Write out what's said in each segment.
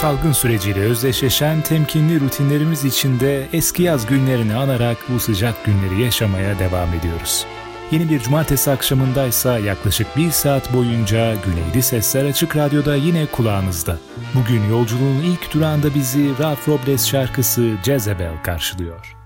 salgın süreciyle özdeşleşen temkinli rutinlerimiz içinde eski yaz günlerini anarak bu sıcak günleri yaşamaya devam ediyoruz. Yeni bir cumartesi akşamındaysa yaklaşık bir saat boyunca Güneyli Sesler Açık Radyo'da yine kulağınızda. Bugün yolculuğun ilk durağında bizi Ralph Robles şarkısı Jezebel karşılıyor.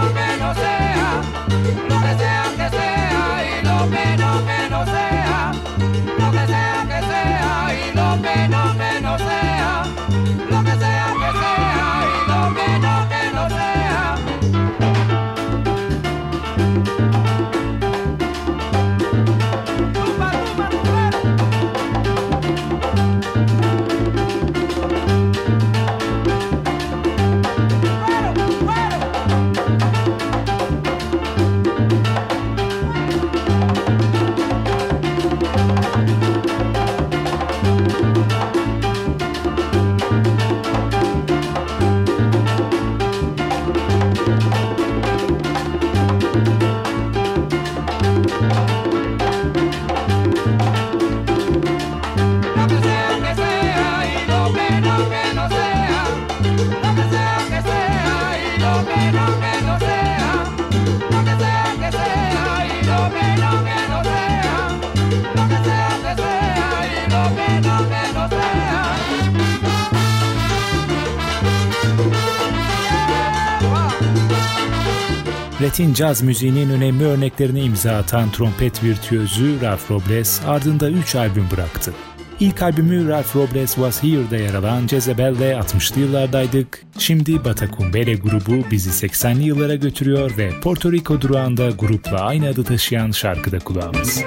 no sea, lo que sea. Latin caz müziğinin önemli örneklerine imza atan trompet virtüözü Ralph Robles ardında 3 albüm bıraktı. İlk albümü Ralph Robles Was Here'da yer alan Jezebel'le 60'lı yıllardaydık. Şimdi Batacumbele grubu bizi 80'li yıllara götürüyor ve Porto Rico durağında grupla aynı adı taşıyan şarkıda kulağımız.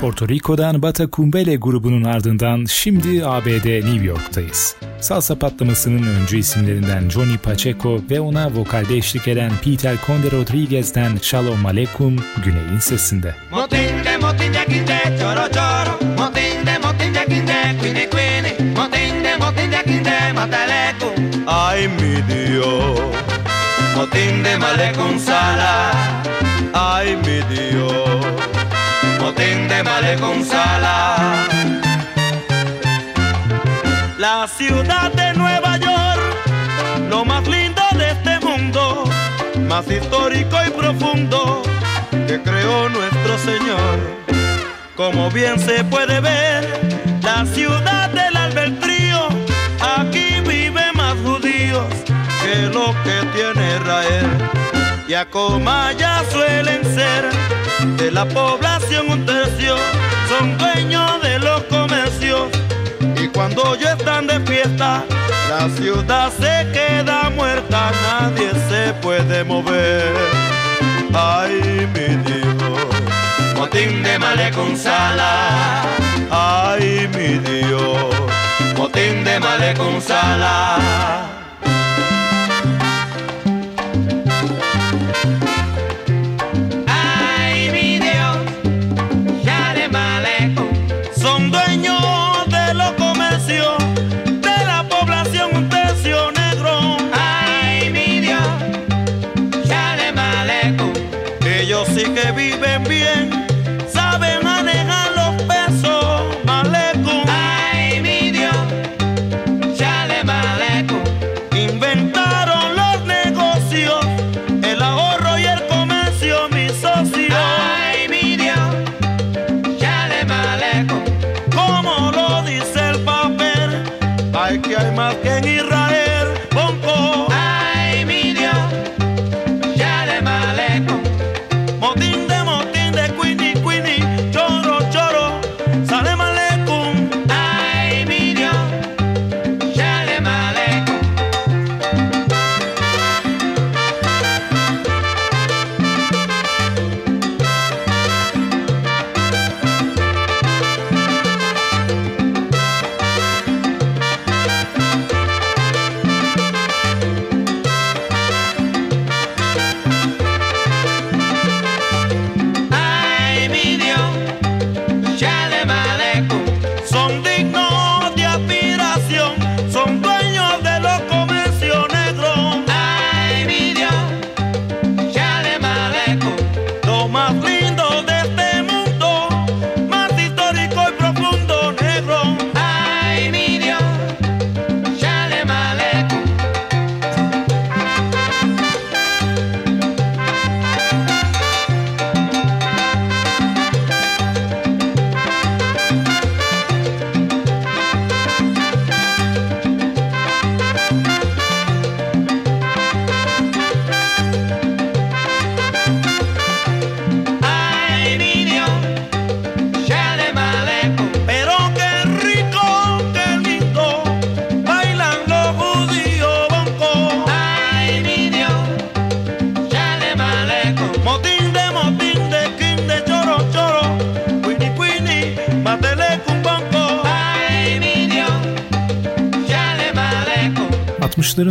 Porto Rico'dan Bata Kumbele grubunun ardından şimdi ABD New York'tayız. Salsa patlamasının öncü isimlerinden Johnny Pacheco ve ona vokalde eşlik eden Peter Conde Rodriguez'den Shalom Aleicum Güney'in sesinde. Motinde, motinde, kinde, choro, choro. Motinde, motinde, kinde, quine, quine. Motinde, motinde, kinde, mataleku. Ay, mi Dios. motín de male con sala. Ay, mi Dios, motín de male con sala. La ciudad de Nueva York, lo más lindo de este mundo, más histórico y profundo que creó nuestro Señor. Como bien se puede ver, la ciudad del albedrío, aquí vive más judíos que lo que tiene Israel. Y a ya suelen ser de la población un tercio, son dueños de los comercios. Y cuando ya están de fiesta, la ciudad se queda muerta, nadie se puede mover. Ay, mi Dios, motín de male con sala. Ay, mi Dios, motín de male con sala.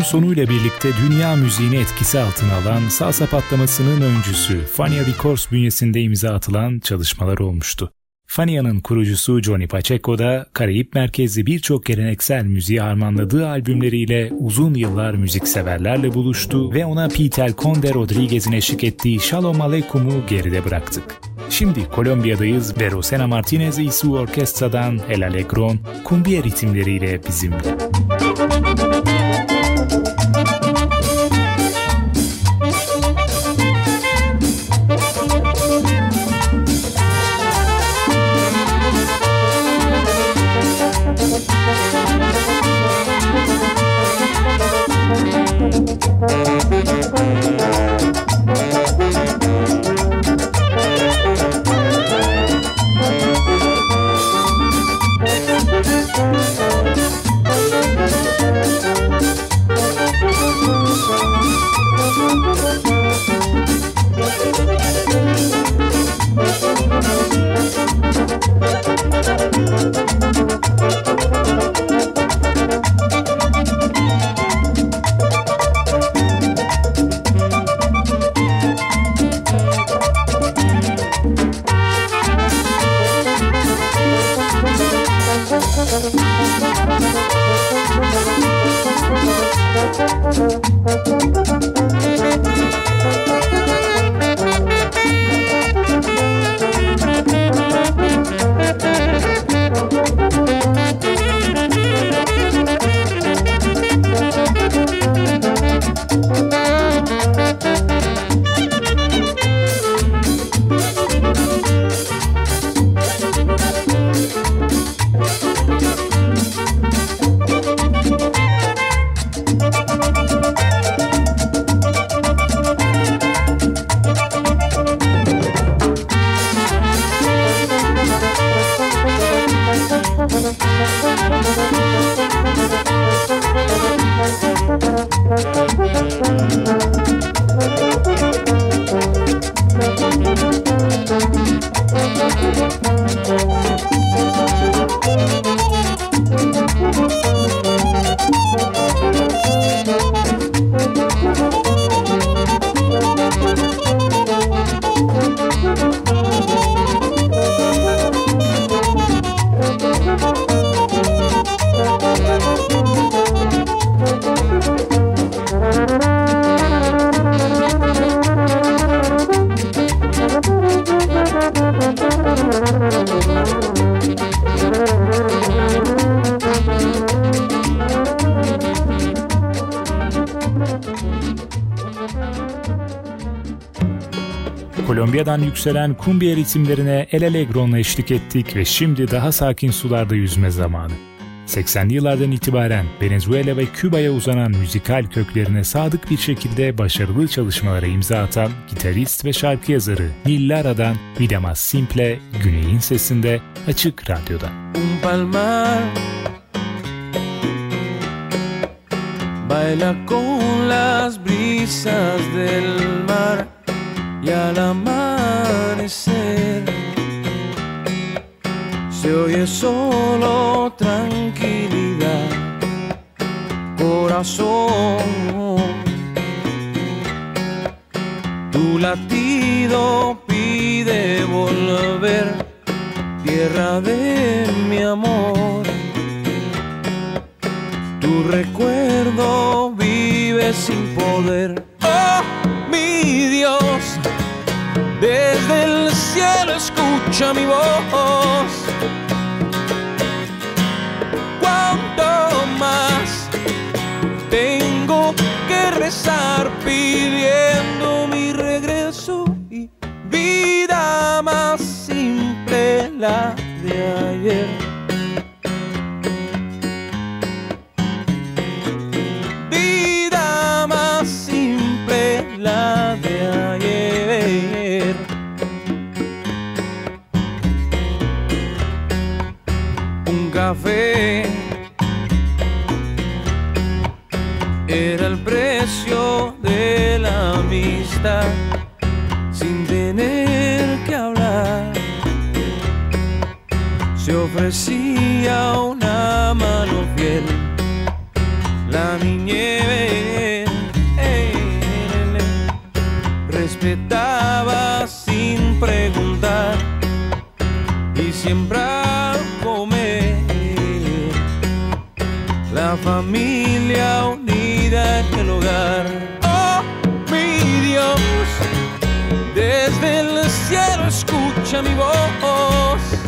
Sonuyla birlikte dünya müziğini etkisi altına alan salsa patlamasının öncüsü Fania Records bünyesinde imza atılan çalışmalar olmuştu. Fania'nın kurucusu Johnny Pacheco da Karayip merkezli birçok geleneksel müziği harmanladığı albümleriyle uzun yıllar müzikseverlerle buluştu ve ona Peter Conde Rodriguez'in eşlik ettiği Shalom Aleikum'u geride bıraktık. Şimdi Kolombiya'dayız ve Rosena Martinez Isu Orkestra'dan El Alegron, kumbiye ritimleriyle bizimle. Müzik Kolombiya'dan yükselen kumbiya ritimlerine El Allegro'nla eşlik ettik ve şimdi daha sakin sularda yüzme zamanı. 80'li yıllardan itibaren Venezuela ve Küba'ya uzanan müzikal köklerine sadık bir şekilde başarılı çalışmalara imza atan gitarist ve şarkı yazarı Nil Lara'dan Vida Simple, Güney'in sesinde Açık Radyo'da. Un palmar Baila con las brisas del mar y al se oye solo tranquilidad, corazón. Tu latido pide volver, tierra de mi amor. Tu recuerdo vive sin poder. Oh, mi Dios, desde el cielo escucha mi voz. Ofrecía una mano fiel, la niñez respetaba sin preguntar y siempre familia unida en el hogar. Oh, mi Dios, desde el cielo escucha mi voz.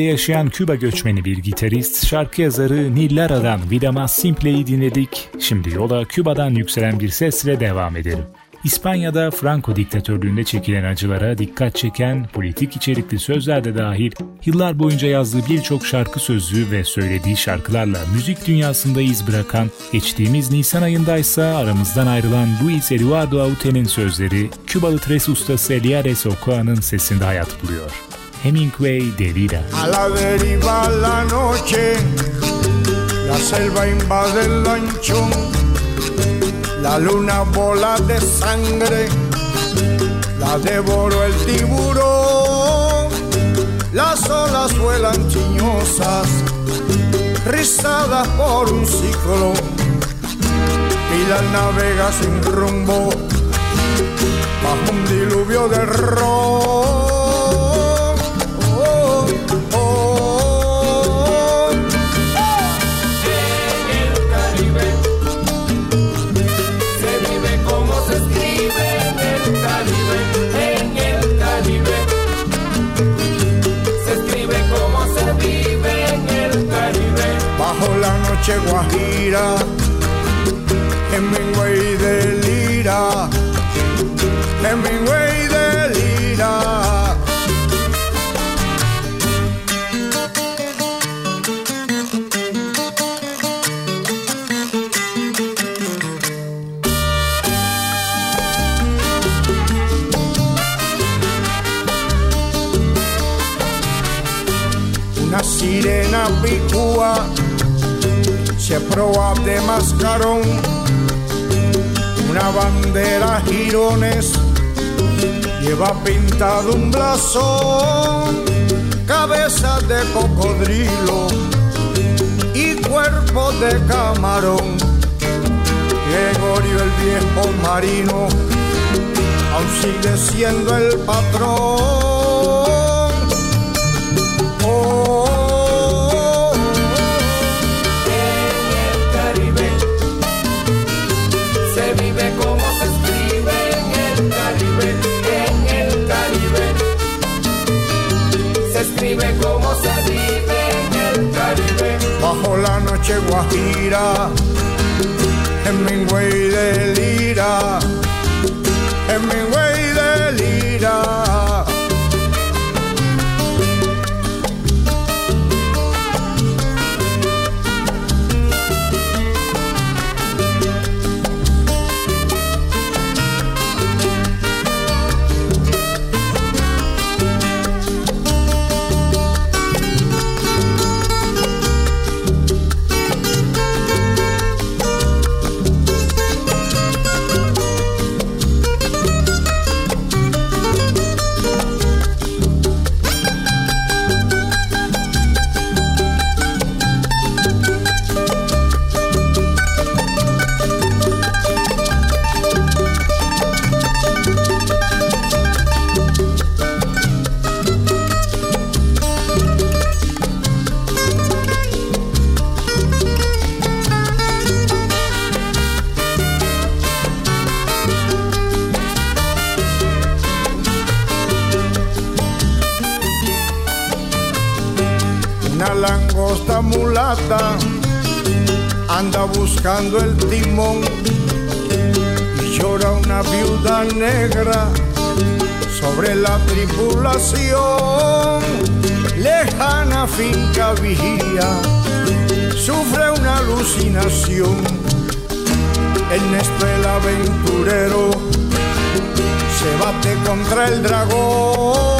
Miami'de yaşayan Küba göçmeni bir gitarist, şarkı yazarı Nil Lara'dan Vida Más Simple'yi dinledik. Şimdi yola Küba'dan yükselen bir sesle devam edelim. İspanya'da Franco diktatörlüğünde çekilen acılara dikkat çeken, politik içerikli sözler de dahil, yıllar boyunca yazdığı birçok şarkı sözü ve söylediği şarkılarla müzik dünyasında iz bırakan, geçtiğimiz Nisan ayında ise aramızdan ayrılan Luis Eduardo Aute'nin sözleri, Kübalı tres ustası Eliares Ocoa'nın sesinde hayat buluyor. Hemingway de vida. A la deriva la noche, la selva invade el lanchón, la luna bola de sangre, la devoró el tiburón, las olas vuelan chiñosas, rizadas por un ciclo, y la navega sin rumbo, bajo un diluvio de ron noche guajira, Hemingway delira, Hemingway delira. Una sirena picúa se proa de mascarón, una bandera girones, lleva pintado un blasón, cabeza de cocodrilo y cuerpo de camarón. Gregorio el viejo marino aún sigue siendo el patrón guajira, Hemingway de lira, buscando el timón y llora una viuda negra sobre la tripulación. Lejana finca vigía, sufre una alucinación. Ernesto el aventurero se bate contra el dragón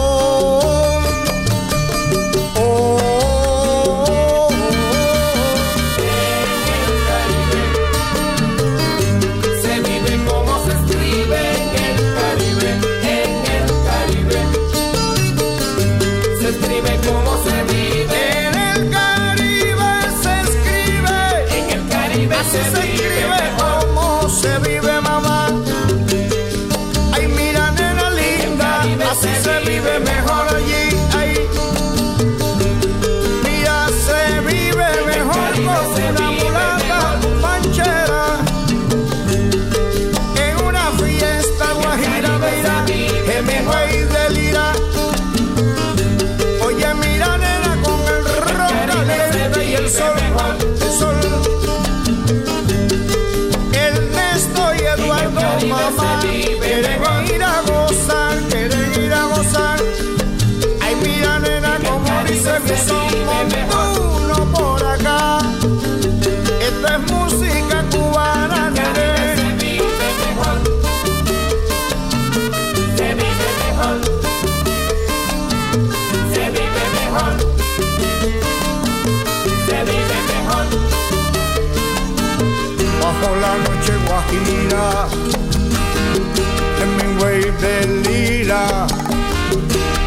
Hemingway de lira,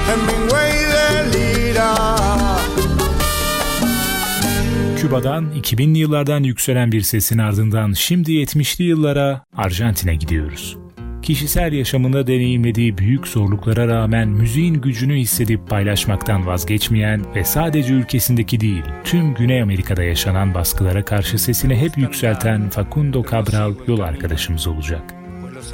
Hemingway de lira. Küba'dan 2000'li yıllardan yükselen bir sesin ardından şimdi 70'li yıllara Arjantin'e gidiyoruz. Kişisel yaşamında deneyimlediği büyük zorluklara rağmen müziğin gücünü hissedip paylaşmaktan vazgeçmeyen ve sadece ülkesindeki değil, tüm Güney Amerika'da yaşanan baskılara karşı sesini hep yükselten Facundo Cabral yol arkadaşımız olacak.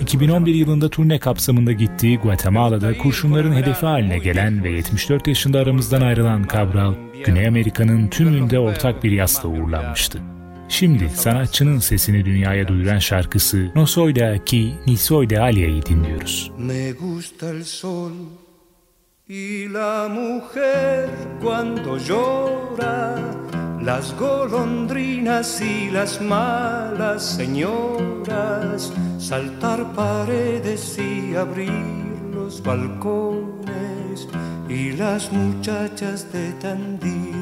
2011 yılında turne kapsamında gittiği Guatemala'da kurşunların hedefi haline gelen ve 74 yaşında aramızdan ayrılan Cabral, Güney Amerika'nın tümünde ortak bir yasla uğurlanmıştı. Şimdi sanatçının sesini dünyaya duyuran şarkısı No Soy de Aquí Ni Soy de Alia'yı dinliyoruz. Me gusta el sol y la mujer cuando llora las golondrinas y las malas señoras saltar paredes y abrir los balcones y las muchachas de Tandil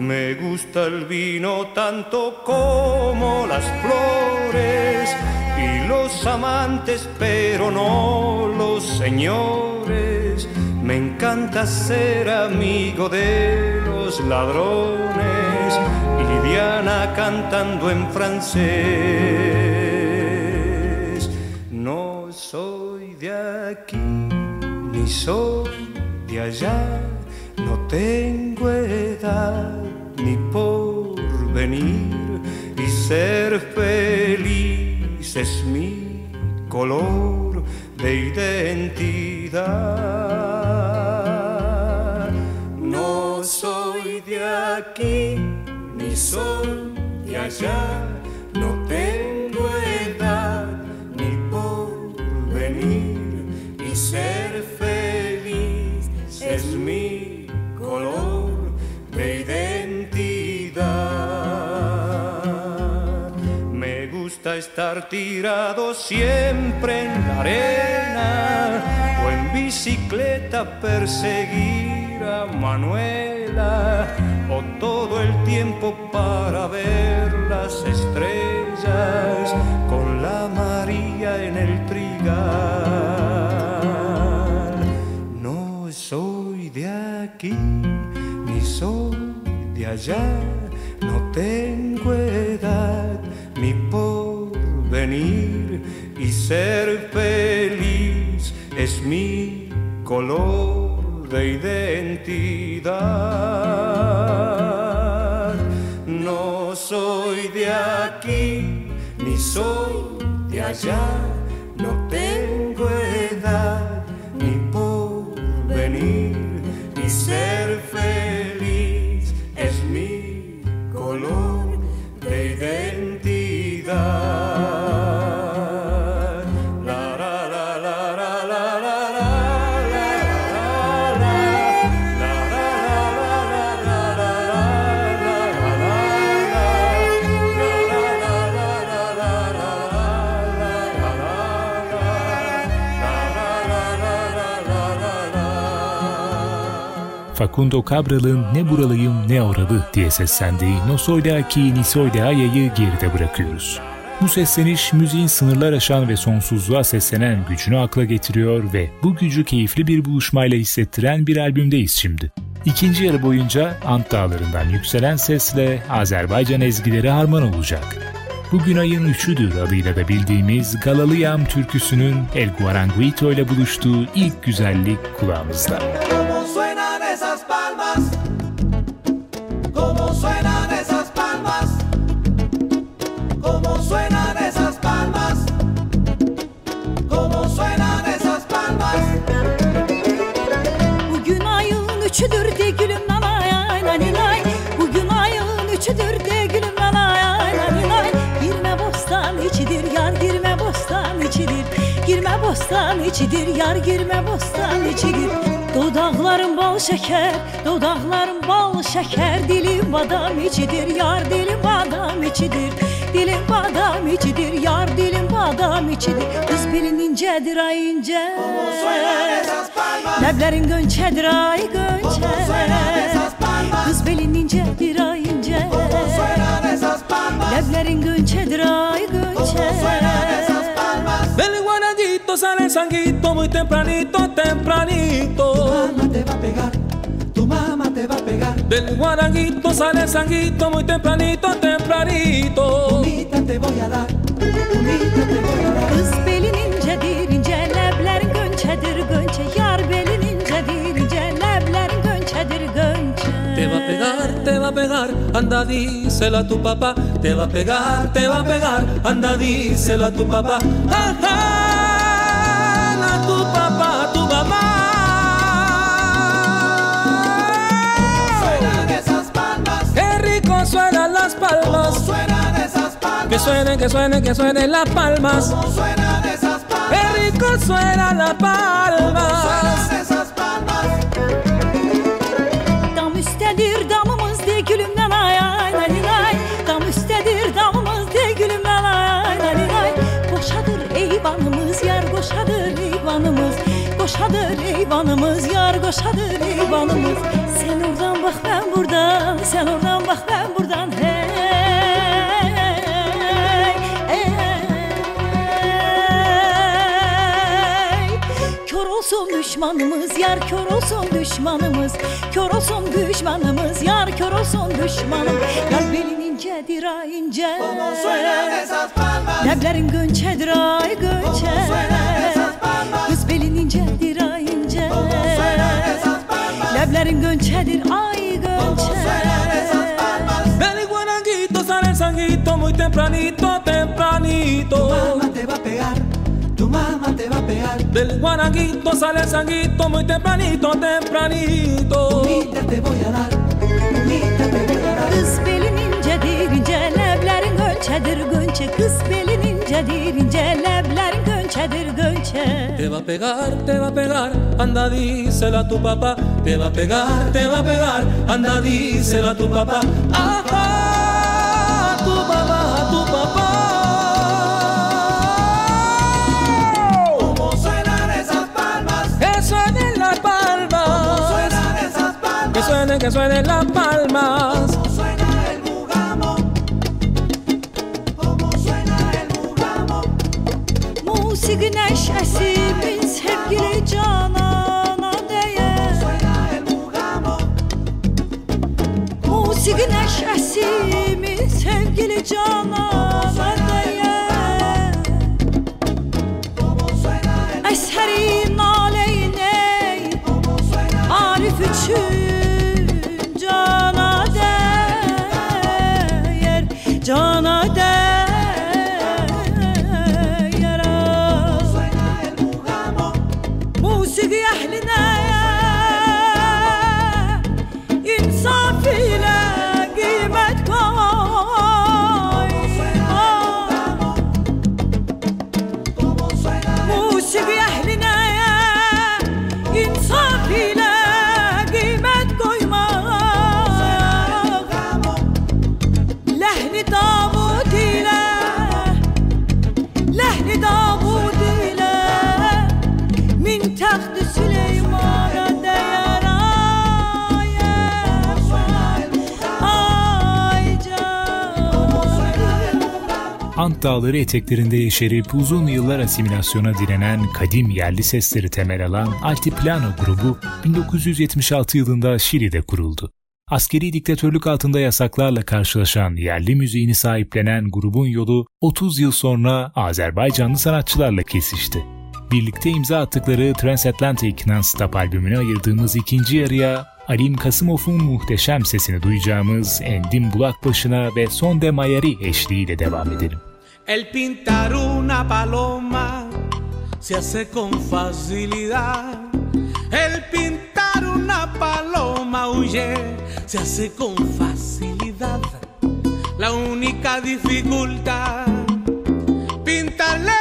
Me gusta el vino tanto como las flores y los amantes, pero no los señores. Me encanta ser amigo de los ladrones y Diana cantando en francés. No soy de aquí ni soy de allá, no tengo edad ni por venir y ser feliz es mi color de identidad. No soy de aquí ni soy de allá, no tengo estar tirado siempre en la arena o en bicicleta perseguir a Manuela o todo el tiempo para ver las estrellas con la María en el trigal. No soy de aquí ni soy de allá, no tengo edad ni por y ser feliz es mi color de identidad. No soy de aquí ni soy de allá, no tengo edad Facundo Cabral'ın Ne Buralıyım Ne Oralı diye seslendiği No Soy de Aquí Ni Soy de Aya'yı geride bırakıyoruz. Bu sesleniş müziğin sınırlar aşan ve sonsuzluğa seslenen gücünü akla getiriyor ve bu gücü keyifli bir buluşmayla hissettiren bir albümdeyiz şimdi. İkinci yarı boyunca Ant Dağları'ndan yükselen sesle Azerbaycan ezgileri harman olacak. Bugün ayın üçüdür adıyla da bildiğimiz Galalıyam türküsünün El Guaranguito ile buluştuğu ilk güzellik kulağımızda. ¿Cómo suenan esas palmas? ¿Cómo suenan esas palmas? ¿Cómo suenan esas palmas? ¿Cómo suenan esas palmas? Bugün ayın üçüdür de gülüm nanay ay naninay Bugün ayın üçüdür de gülüm nanay ay naninay Girme bostan içidir yar girme bostan içidir Girme bostan içidir yar girme bostan içidir Dodaqlarım bal şəkər, dodaqlarım bal şəkər. Dilim badam içidir, yar dilim badam içidir. Dilim badam içidir, yar dilim badam içidir. Qız belin incədir, ay incə. Nəblərin gönçədir, ay gönçə Qız belin sanguito muy tempranito, tempranito. Mamá te va a pegar, tu mamá te va a pegar. Del guanaguito sale el sanguito muy tempranito, tempranito. Unita te voy a dar, unita te voy a dar. Kız belin incedir ince Leblerin gönçedir gönçe Yar belin incedir ince Leblerin gönçedir gönçe Te va a pegar, te va a pegar, anda díselo a tu papá. Te va a pegar, te va a pegar, anda díselo a tu papá. Ajá, a Rico suenan las palmas. suenan esas palmas. Que suenen, que suenen, que suenen las palmas. ¿Cómo suenan esas palmas? Qué rico suenan las palmas. Koşadır eyvanımız Sen oradan bak ben buradan Sen oradan bak ben buradan. Hey, hey, hey. Kör olsun düşmanımız Yar kör olsun düşmanımız. Kör olsun düşmanımız Yar kör olsun düşmanım. Yar belin incedir ay ince Leblerin gönçedir ay gönçe Leblerin gönçedir ay gönçe Del guananguito sale el sanguito muy tempranito, tempranito. mamá te va a pegar, tu mamá te va a pegar. Del guananguito sale el sanguito muy tempranito, tempranito. Humita te voy a dar, humita te voy a dar. Kız belin incedir ince Leblerin gönçedir gönçe Kız belin incedir ince Leblerin gönçedir gönçe Te va a pegar, te va a pegar, anda díselo a tu papá. Te va a pegar, te va a pegar, anda díselo a tu papá. Ajá, a tu papá, a tu papá. Como suenan esas palmas, Que suenen las palmas, suenan esas que palmas, suenen, que suenen las palmas. como neşesimin sevgili canana değer. Musiki neşesimin sevgili canana Dağları eteklerinde yeşerip uzun yıllar asimilasyona direnen kadim yerli sesleri temel alan Altiplano grubu 1976 yılında Şili'de kuruldu. Askeri diktatörlük altında yasaklarla karşılaşan yerli müziğini sahiplenen grubun yolu 30 yıl sonra Azerbaycanlı sanatçılarla kesişti. Birlikte imza attıkları Transatlantic Non-Stop albümüne ayırdığımız ikinci yarıya Alim Kasımov'un muhteşem sesini duyacağımız Endim Bulakbaşı'na ve Sonde Mayari eşliğiyle devam edelim. El pintar una paloma se hace con facilidad. El pintar una paloma huye se hace con facilidad. La única dificultad pintarle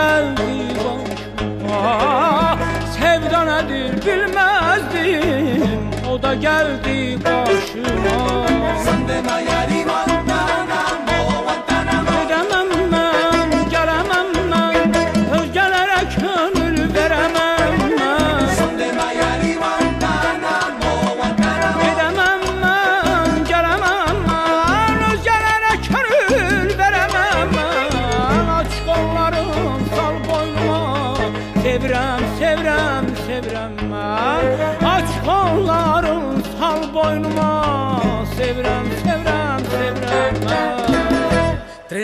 Gəldi başıma. Sevda nədir bilməzdim O da gəldi başıma. Son de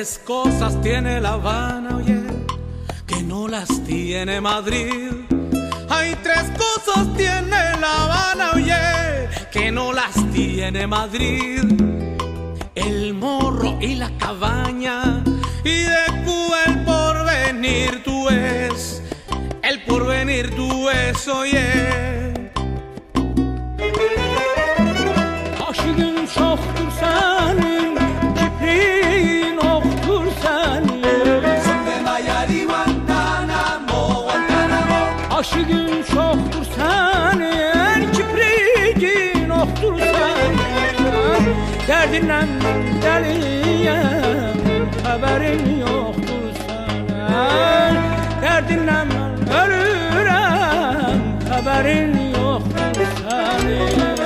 Grandes cosas tiene La Habana, oye, que no las tiene Madrid. Hay tres cosas tiene La Habana, oye, que no las tiene Madrid. El morro y la cabaña y de Cuba el porvenir tú es, el porvenir tú es, oye. Aşkın şohtur senin kipriğin yoktur senden Derdinden deliye haberim yoktur senden Derdinden ölürüm haberin yoktur senin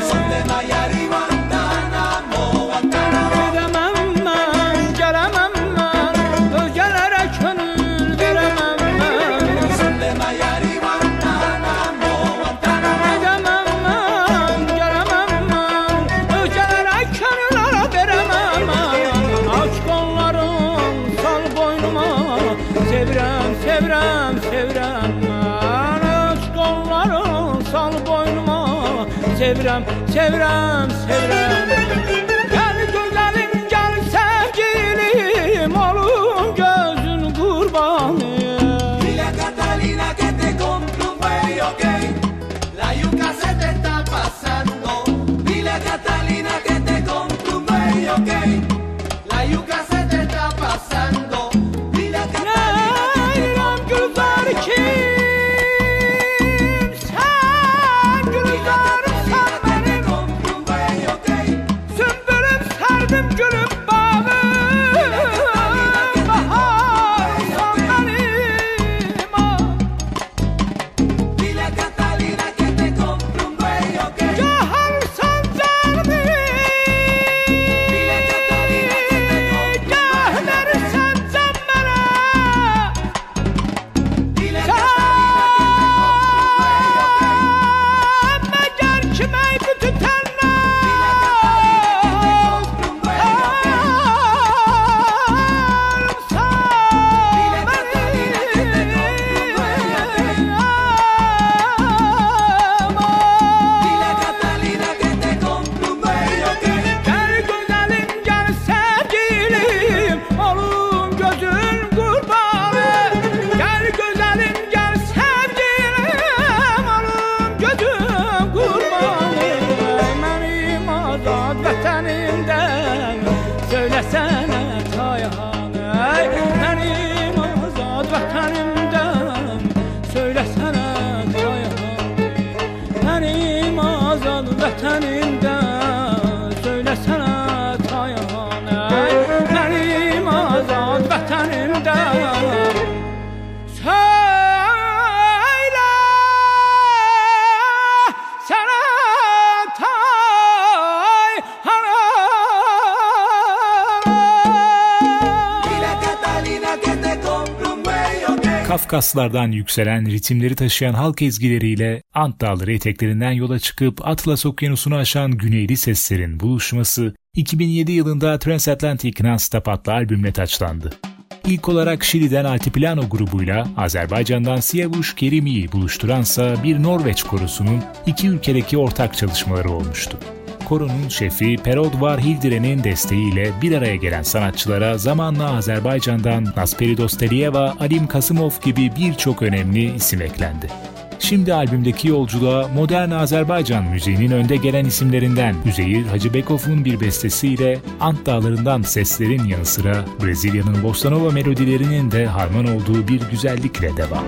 Kafkaslardan yükselen ritimleri taşıyan halk ezgileriyle Ant Dağları eteklerinden yola çıkıp Atlas Okyanusu'nu aşan güneyli seslerin buluşması 2007 yılında Transatlantic Non-Stop adlı albümle taçlandı. İlk olarak Şili'den Altiplano grubuyla Azerbaycan'dan Siyavuş Kerimi'yi buluşturansa bir Norveç korosunun iki ülkedeki ortak çalışmaları olmuştu. Koronun şefi Perod Var Hildire'nin desteğiyle bir araya gelen sanatçılara zamanla Azerbaycan'dan Nasperidos Telieva, Alim Kasımov gibi birçok önemli isim eklendi. Şimdi albümdeki yolculuğa modern Azerbaycan müziğinin önde gelen isimlerinden Üzeyir Hacıbekov'un bir bestesiyle Ant Dağları'ndan seslerin yanı sıra Brezilya'nın bossa nova melodilerinin de harman olduğu bir güzellikle devam.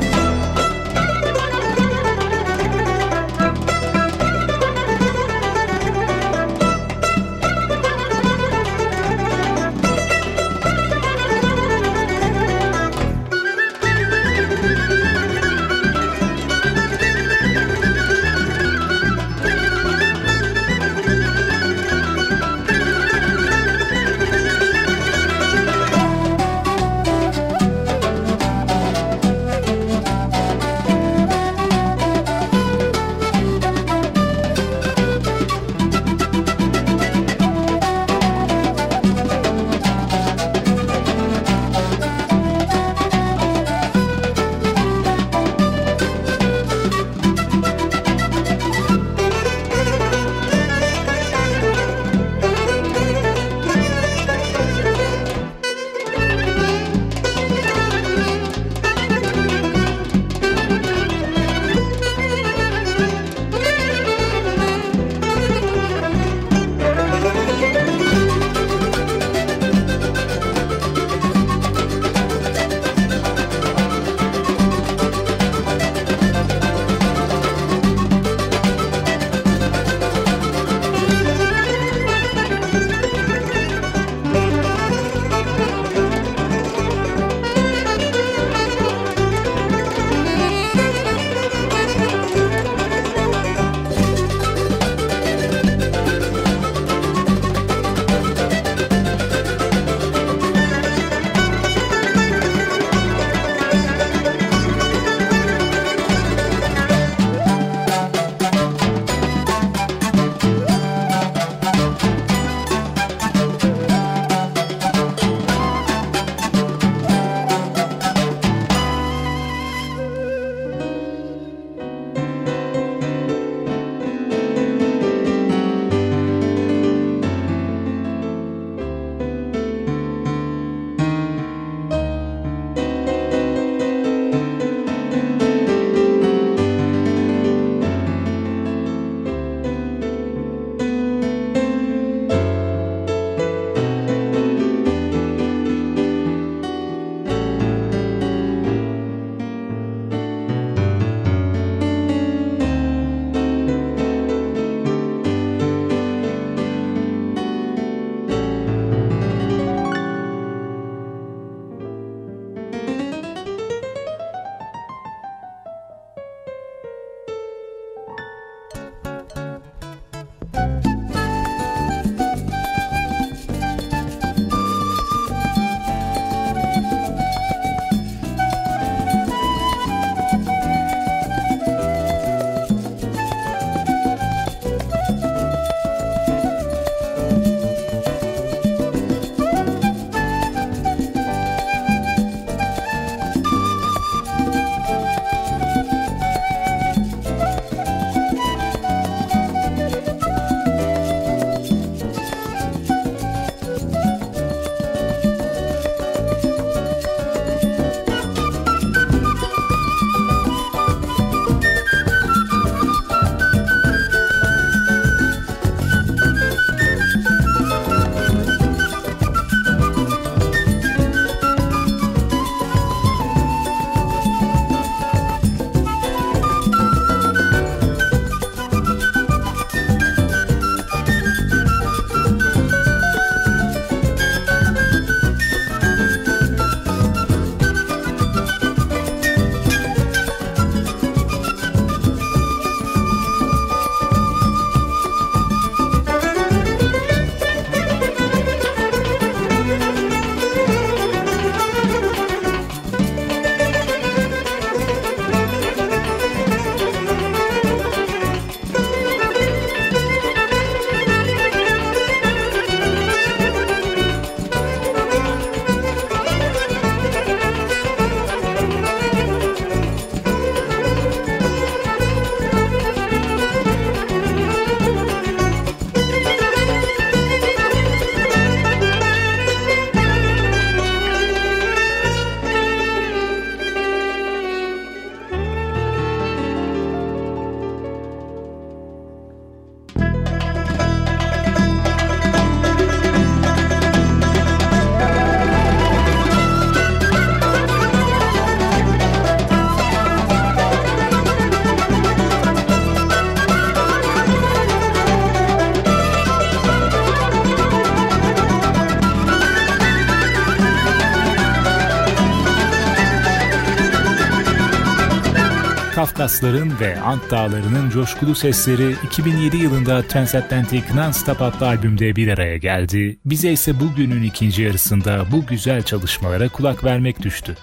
Kafkasların ve Ant Dağları'nın coşkulu sesleri 2007 yılında Transatlantic Non-Stop adlı albümde bir araya geldi. Bize ise bugünün ikinci yarısında bu güzel çalışmalara kulak vermek düştü.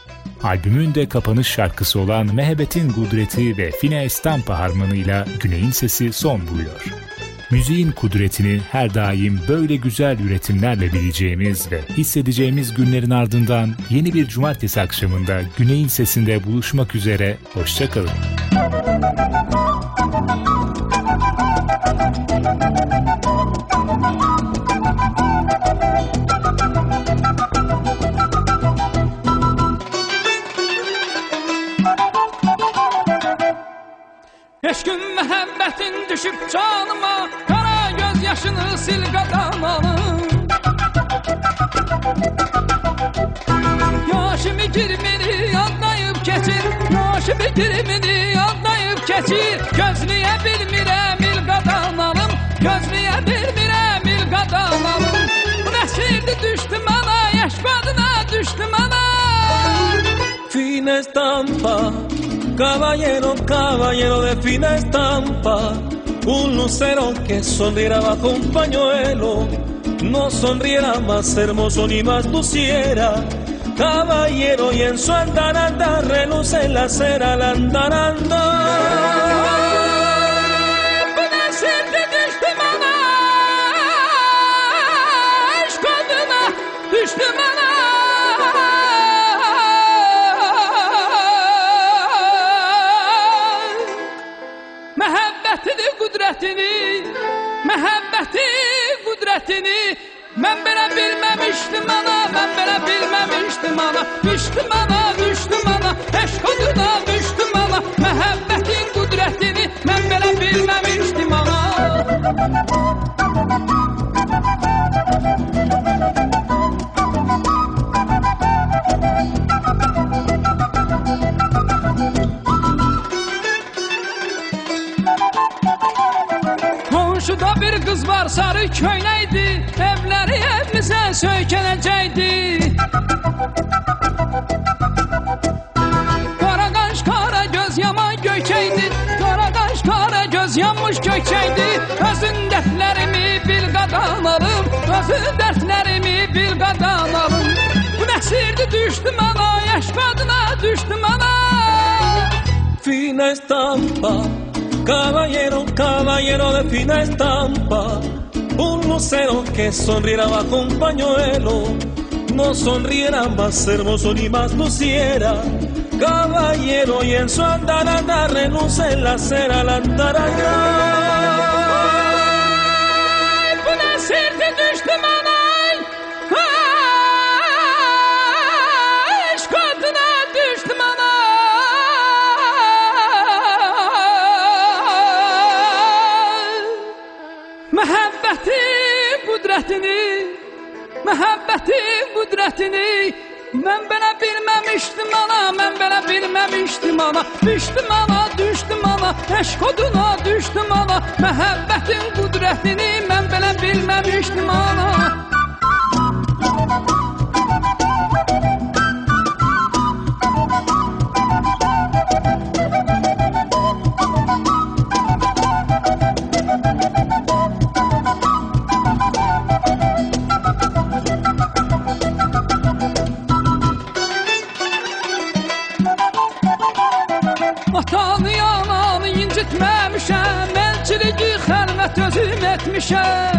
Albümün de kapanış şarkısı olan Mehbet'in Kudreti ve Fine Estampa harmanıyla Güney'in sesi son buluyor. Müziğin kudretini her daim böyle güzel üretimlerle bileceğimiz ve hissedeceğimiz günlerin ardından yeni bir cumartesi akşamında Güney'in sesinde buluşmak üzere, hoşçakalın. Məhəbbətin düşüb canıma Qara göz yaşını sil qadamalım Yaşımı girmini yadlayıb keçir Yaşımı girmini yadlayıb keçir. Gözləyə bilmirəm il qadanalım Gözləyə bilmirəm il qadanalım Bu nəsirdi düşdü mənə Yaş qadına düşdü mənə Fina estampa, caballero, caballero de fina estampa, un lucero que sonriera bajo un pañuelo, no sonriera más hermoso ni más luciera. Caballero y en su andaranda reluce la cera al andaranda. Qudrətini Məhəbbəti, qudrətini Mən belə bilməmişdim ana Mən belə bilməmişdim ana. Düşdüm ana, düşdüm ana Eşq oduna düşdüm ana. Məhəbbətin qudrətini Mən belə bilməmişdim ana Qonşuda bir qız var sarı köynəkdi Evləri evimizə söykənəcəkdi Qara qaş, qara göz yaman göykəkdi Qara qaş, qara göz yanmış göykəkdi Özün dərdlərimi bil qadan alım. Özün dərdlərimi bil qadan alım. Bu nəsirdi düşdü mənə Yaş qadına düşdü mənə Fina estampa, caballero, caballero de fina estampa, un lucero que sonriera bajo un pañuelo, no sonriera más hermoso ni más luciera. Caballero y en su andaranda reluce la cera al andaranda. Qudrətini Məhəbbəti qudrətini Mən belə bilməmişdim ana, mən belə bilməmişdim ana Düşdüm ana, düşdüm ana, eşq oduna düşdüm ana Məhəbbətin qudrətini mən belə bilməmişdim ana xəlvət özüm etmişəm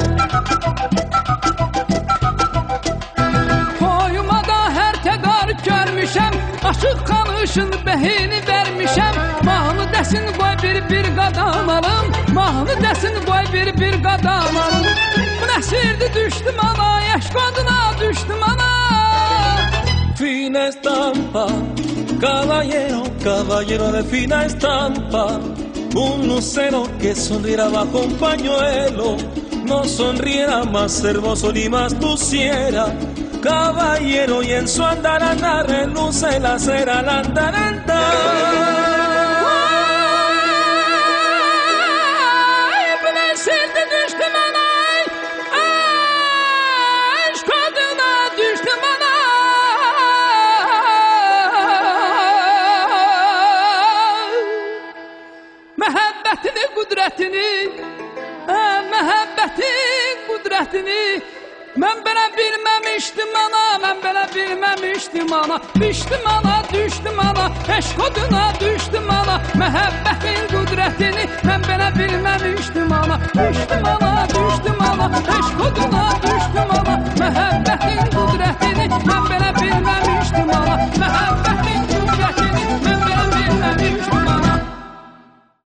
Koyuma da hər tədarük görmüşəm Aşıq qanışın bəhini vermişəm Mahnı dəsin qoy bir bir qadan alım Mahnı dəsin qoy bir bir qadan alım Bu nəsirdi düşdüm ana Yaş qadına düşdüm ana Fina estampa, caballero, caballero de fina estampa, un lucero que sonriera bajo un pañuelo, no sonriera más hermoso ni más luciera. Caballero y en su andaranda reluce la cera andaranda. belə bilməmişdim ana, mən belə bilməmişdim ana. Düşdüm ana, düşdüm ana, eşq oduna düşdüm ana. Məhəbbətin qudrətini mən belə bilməmişdim ana. Düşdüm ana, düşdüm ana, eşq oduna düşdüm ana. Məhəbbətin qudrətini mən belə bilməmişdim ana. Məhəbbət